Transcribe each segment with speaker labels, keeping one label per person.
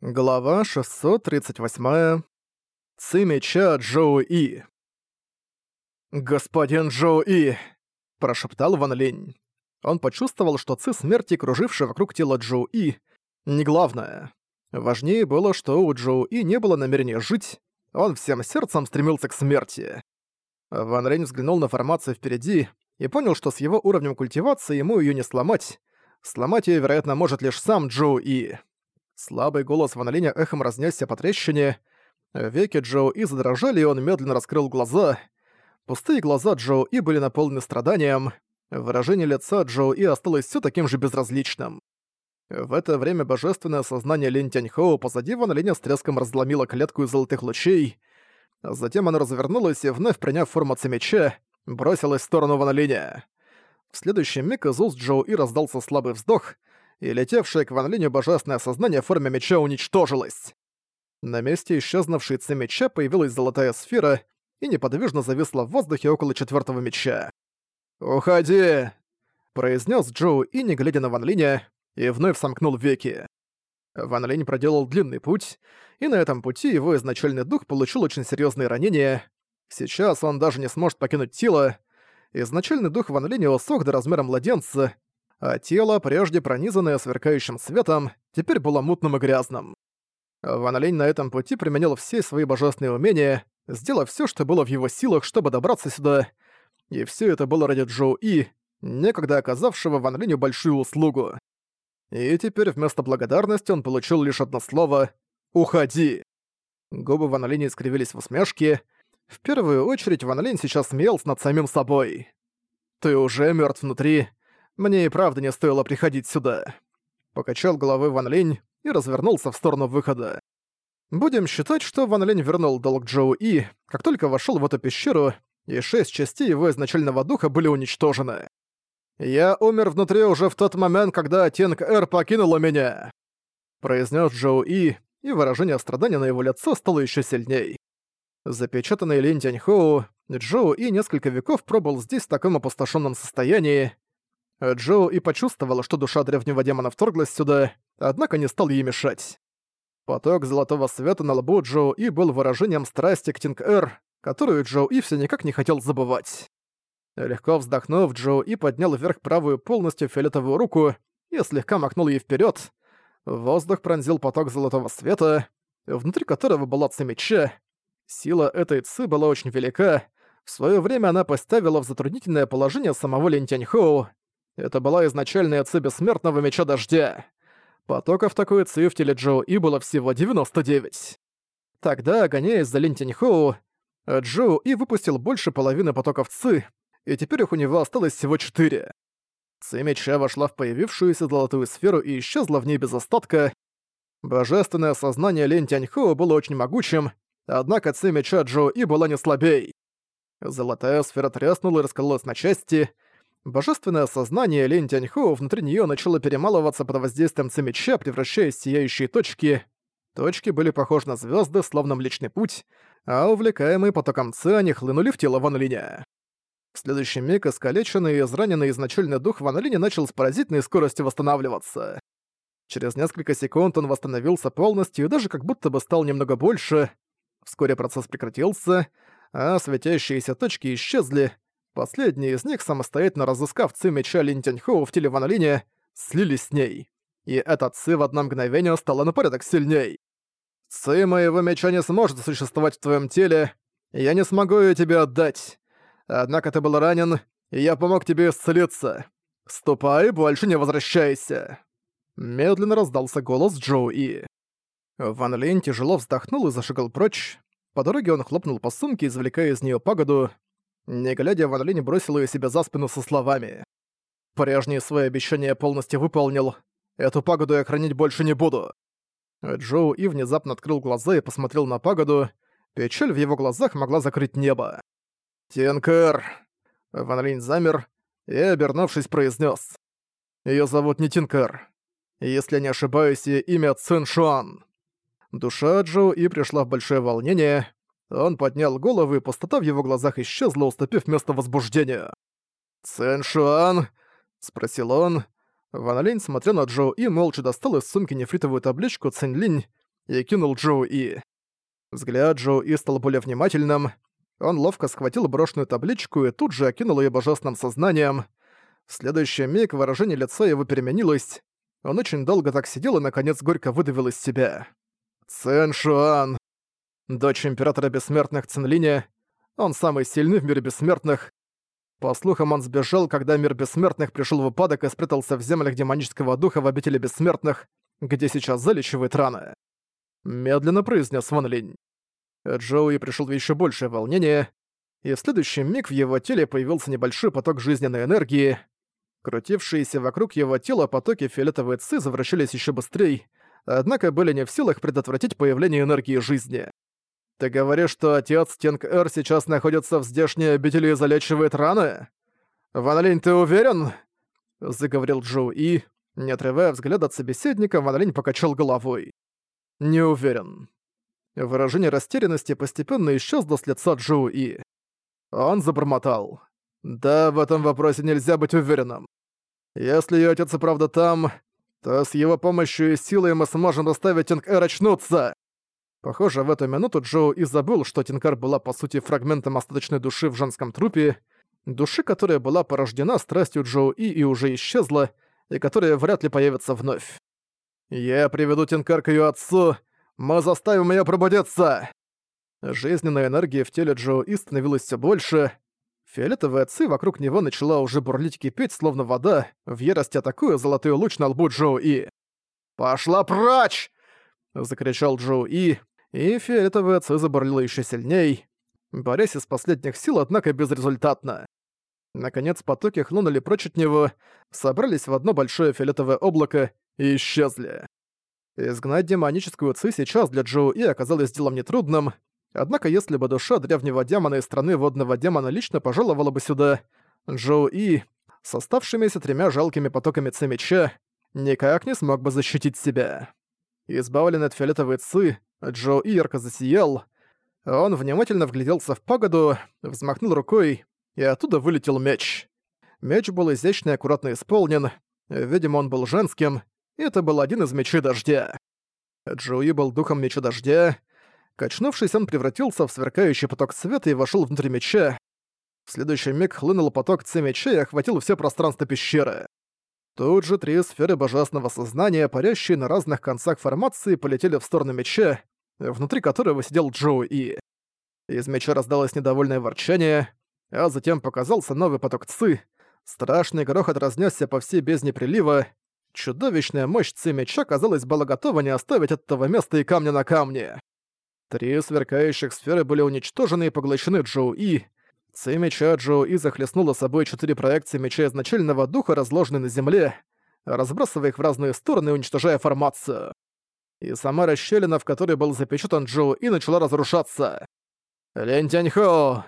Speaker 1: Глава 638. Ци меча Джоу И. «Господин Джоу И!» – прошептал Ван Линь. Он почувствовал, что ци смерти, кружившая вокруг тела Джоу И, не главное. Важнее было, что у Джоу И не было намерения жить, он всем сердцем стремился к смерти. Ван Линь взглянул на формацию впереди и понял, что с его уровнем культивации ему ее не сломать. Сломать ее, вероятно, может лишь сам Джоу И. Слабый голос Ван Линя эхом разнесся по трещине. Веки Джоу И задрожали, и он медленно раскрыл глаза. Пустые глаза Джоу И были наполнены страданием. Выражение лица Джоу И осталось все таким же безразличным. В это время божественное сознание Лин Тяньхоу позади Ван Линя с треском разломило клетку из золотых лучей. Затем оно развернулось и, вновь приняв форму меча, бросилось в сторону Ван Линя. В следующий миг из уст Джоу И раздался слабый вздох, и летевшее к Ван Линю божественное сознание в форме меча уничтожилось. На месте исчезнувшей ци меча появилась золотая сфера и неподвижно зависла в воздухе около четвертого меча. «Уходи!» – произнес Джоу и, не глядя на Ван Линя, и вновь сомкнул веки. Ван Линь проделал длинный путь, и на этом пути его изначальный дух получил очень серьезные ранения. Сейчас он даже не сможет покинуть тело. Изначальный дух Ван Линя усох до размера младенца, а тело, прежде пронизанное сверкающим светом, теперь было мутным и грязным. Ван Линь на этом пути применил все свои божественные умения, сделав все, что было в его силах, чтобы добраться сюда, и все это было ради Джоу И, некогда оказавшего Ван Линю большую услугу. И теперь вместо благодарности он получил лишь одно слово «Уходи». Губы Ван Линя искривились в усмешке. В первую очередь Ван Линь сейчас смеялся над самим собой. «Ты уже мертв внутри, мне и правда не стоило приходить сюда. Покачал головой Ван Линь и развернулся в сторону выхода. Будем считать, что Ван Линь вернул долг Джоу И, как только вошел в эту пещеру, и шесть частей его изначального духа были уничтожены. «Я умер внутри уже в тот момент, когда Тинг Эр покинула меня», произнес Джоу И, и выражение страдания на его лице стало еще сильней. Запечатанный Лин Тяньхоу, Джоу И несколько веков пробыл здесь в таком опустошенном состоянии, Джоу И почувствовал, что душа древнего демона вторглась сюда, однако не стал ей мешать. Поток золотого света на лбу Джоу И был выражением страсти к Тинг-Эр, которую Джоу И все никак не хотел забывать. Легко вздохнув, Джоу И поднял вверх правую полностью фиолетовую руку и слегка махнул ей вперед. Воздух пронзил поток золотого света, внутри которого была ци меча. Сила этой ци была очень велика. В свое время она поставила в затруднительное положение самого Лин Тяньхоу, это была изначальная ци бессмертного меча дождя. Потоков такой ци в теле Джоу И было всего 99. Тогда, гоняясь за Лин Тиньхоу, Джоу И выпустил больше половины потоков ци, и теперь их у него осталось всего 4. Ци меча вошла в появившуюся золотую сферу и исчезла в ней без остатка. Божественное сознание Лин Тяньхоу было очень могучим, однако ци меча Джоу И была не слабей. Золотая сфера треснула и раскололась на части, Божественное сознание Лень Тяньху внутри нее начало перемалываться под воздействием цемеча, превращаясь в сияющие точки. Точки были похожи на звезды, словно Млечный Путь, а увлекаемые потоком Ци они хлынули в тело Ван Линя. В следующий миг искалеченный и израненный изначальный дух Ван Линя начал с поразительной скоростью восстанавливаться. Через несколько секунд он восстановился полностью и даже как будто бы стал немного больше. Вскоре процесс прекратился, а светящиеся точки исчезли, Последние из них, самостоятельно разыскав ци меча Линь Тяньхоу в теле Ван Линя, слились с ней. И этот ци в одно мгновение стало на порядок сильней. «Ци моего меча не сможет существовать в твоем теле, я не смогу ее тебе отдать. Однако ты был ранен, и я помог тебе исцелиться. Ступай, больше не возвращайся!» Медленно раздался голос Джоуи. Ван Линь тяжело вздохнул и зашагал прочь. По дороге он хлопнул по сумке, извлекая из нее пагоду, не глядя, Ван Линь бросил ее себе за спину со словами. «Прежние свои обещания полностью выполнил. Эту пагоду я хранить больше не буду». Джоу И внезапно открыл глаза и посмотрел на пагоду. Печаль в его глазах могла закрыть небо. «Тинкер!» Ван Линь замер и, обернувшись, произнес: Ее зовут не Тинкер. Если я не ошибаюсь, ее имя Цин Шуан». Душа Джоу И пришла в большое волнение. Он поднял голову, и пустота в его глазах исчезла, уступив место возбуждению. «Цэн Шуан?» — спросил он. Ван Линь, смотря на Джоу И, молча достал из сумки нефритовую табличку «Цэнь Линь» и кинул Джоу И. Взгляд Джоу И стал более внимательным. Он ловко схватил брошенную табличку и тут же окинул ее божественным сознанием. В следующий миг выражение лица его переменилось. Он очень долго так сидел и, наконец, горько выдавил из себя. «Цэн Шуан!» Дочь Императора Бессмертных Цинлиня. Он самый сильный в мире бессмертных. По слухам, он сбежал, когда мир бессмертных пришел в упадок и спрятался в землях демонического духа в обители бессмертных, где сейчас залечивает раны. Медленно произнес Ван Линь. Джоуи пришел в еще большее волнение, и в следующий миг в его теле появился небольшой поток жизненной энергии. Крутившиеся вокруг его тела потоки фиолетовой ци завращались еще быстрее, однако были не в силах предотвратить появление энергии жизни. «Ты говоришь, что отец Тинг-Эр сейчас находится в здешней обители и залечивает раны? Ван Линь, ты уверен?» — заговорил Джоу И. Не отрывая взгляд от собеседника, Ван Линь покачал головой. «Не уверен». Выражение растерянности постепенно исчезло с лица Джоу И. Он забормотал. «Да, в этом вопросе нельзя быть уверенным. Если её отец и правда там, то с его помощью и силой мы сможем заставить Тинг-Эр очнуться!» Похоже, в эту минуту Джоу и забыл, что Тинкар была по сути фрагментом остаточной души в женском трупе, души, которая была порождена страстью Джоу И и уже исчезла, и которая вряд ли появится вновь. «Я приведу Тинкар к её отцу, мы заставим её пробудиться!» Жизненная энергия в теле Джоу И становилась всё больше. Фиолетовая ци вокруг него начала уже бурлить кипеть, словно вода, в ярости атакуя золотой луч на лбу Джоу И. «Пошла прочь!» — закричал Джоу И, и фиолетовая ци забурлила ещё сильней, борясь из последних сил, однако безрезультатно. Наконец потоки хлынули прочь от него, собрались в одно большое фиолетовое облако и исчезли. Изгнать демоническую ци сейчас для Джоу И оказалось делом нетрудным, однако если бы душа древнего демона из страны водного демона лично пожаловала бы сюда, Джоу И, с оставшимися тремя жалкими потоками ци меча, никак не смог бы защитить себя. Избавленный от фиолетовой ци, Джо ярко засиял. Он внимательно вгляделся в пагоду, взмахнул рукой, и оттуда вылетел меч. Меч был изящно и аккуратно исполнен, видимо, он был женским, и это был один из мечей дождя. Джоуи был духом меча дождя. Качнувшись, он превратился в сверкающий поток света и вошел внутрь меча. В следующий миг хлынул поток ци меча и охватил все пространство пещеры. Тут же три сферы божественного сознания, парящие на разных концах формации, полетели в сторону меча, внутри которого сидел Джоу И. Из меча раздалось недовольное ворчание, а затем показался новый поток ци. Страшный грохот разнесся по всей бездне прилива. Чудовищная мощь ци меча, казалось, была готова не оставить этого места и камня на камне. Три сверкающих сферы были уничтожены и поглощены Джоу И, Ци меча Джоу И захлестнула собой четыре проекции меча изначального духа, разложенные на земле, разбрасывая их в разные стороны уничтожая формацию. И сама расщелина, в которой был запечатан Джоу И, начала разрушаться. Лень Тяньхо!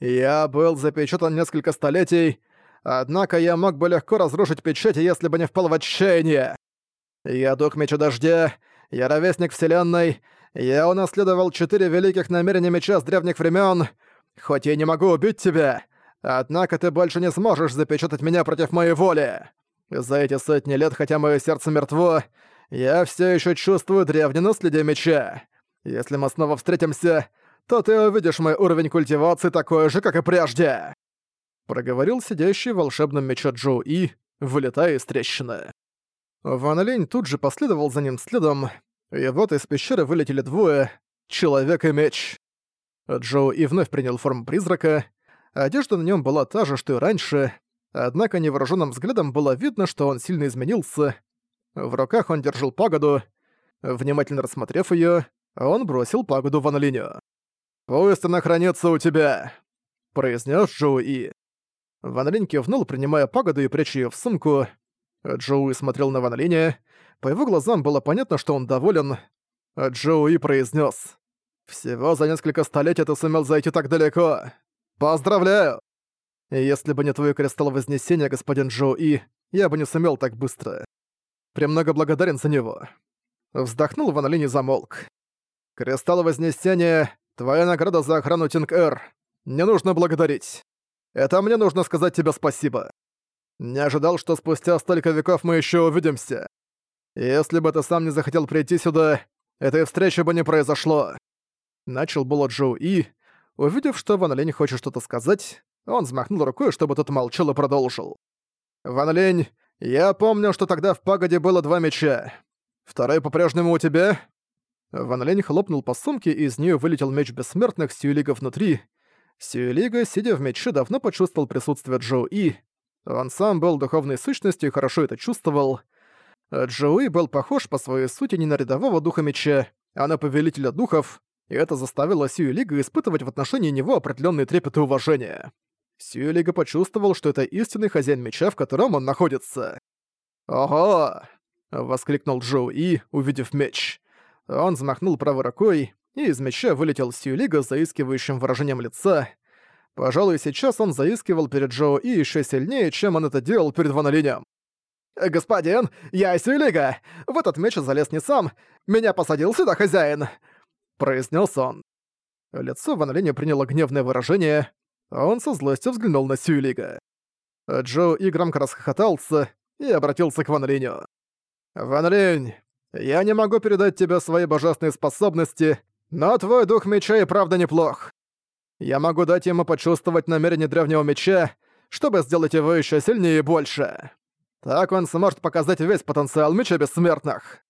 Speaker 1: Я был запечатан несколько столетий, однако я мог бы легко разрушить печати, если бы не впал в отчаяние. Я дух меча дождя, я ровесник вселенной, я унаследовал четыре великих намерения меча с древних времен. Хоть я не могу убить тебя, однако ты больше не сможешь запечатать меня против моей воли. За эти сотни лет, хотя мое сердце мертво, я все еще чувствую древнее наследие меча. Если мы снова встретимся, то ты увидишь мой уровень культивации такой же, как и прежде!» Проговорил сидящий в волшебном мече Джоу И, вылетая из трещины. Ван Линь тут же последовал за ним следом, и вот из пещеры вылетели двое — Человек и Меч. Джоу и вновь принял форму призрака. Одежда на нем была та же, что и раньше, однако невооруженным взглядом было видно, что он сильно изменился. В руках он держал пагоду. Внимательно рассмотрев ее, он бросил пагоду в Аналиню. «Пусть она хранится у тебя», — произнес Джоу И. Ван Линь кивнул, принимая пагоду и пряча ее в сумку. Джоуи смотрел на Ван Линя. По его глазам было понятно, что он доволен. Джоуи произнес: всего за несколько столетий ты сумел зайти так далеко. Поздравляю! Если бы не твой кристалл Вознесения, господин Джо И, я бы не сумел так быстро. Премного благодарен за него. Вздохнул Ван Линь и замолк. Кристалл Вознесения — твоя награда за охрану Тинг-Эр. Не нужно благодарить. Это мне нужно сказать тебе спасибо. Не ожидал, что спустя столько веков мы еще увидимся. Если бы ты сам не захотел прийти сюда, этой встречи бы не произошло. Начал было Джоу И. Увидев, что Ван Лень хочет что-то сказать, он взмахнул рукой, чтобы тот молчал и продолжил. «Ван Лень, я помню, что тогда в пагоде было два меча. Второй по-прежнему у тебя?» Ван Лень хлопнул по сумке, и из нее вылетел меч бессмертных Сюэлига внутри. Сюэлига, сидя в мече, давно почувствовал присутствие Джоу И. Он сам был духовной сущностью и хорошо это чувствовал. Джоуи был похож по своей сути не на рядового духа меча, а на повелителя духов, и это заставило Сюэлига испытывать в отношении него определенный трепет и Сюэлига почувствовал, что это истинный хозяин меча, в котором он находится. «Ого!» — воскликнул Джоу И, увидев меч. Он взмахнул правой рукой, и из меча вылетел Сьюлига с заискивающим выражением лица. Пожалуй, сейчас он заискивал перед Джоу И еще сильнее, чем он это делал перед Ванолинем. «Господин, я Сьюлига! В этот меч залез не сам! Меня посадил сюда хозяин!» произнес он. Лицо Ванолиня приняло гневное выражение, а он со злостью взглянул на Сьюлига. Джо и громко расхохотался и обратился к Ван Линю. «Ван Линь, я не могу передать тебе свои божественные способности, но твой дух меча и правда неплох. Я могу дать ему почувствовать намерение древнего меча, чтобы сделать его еще сильнее и больше. Так он сможет показать весь потенциал меча бессмертных».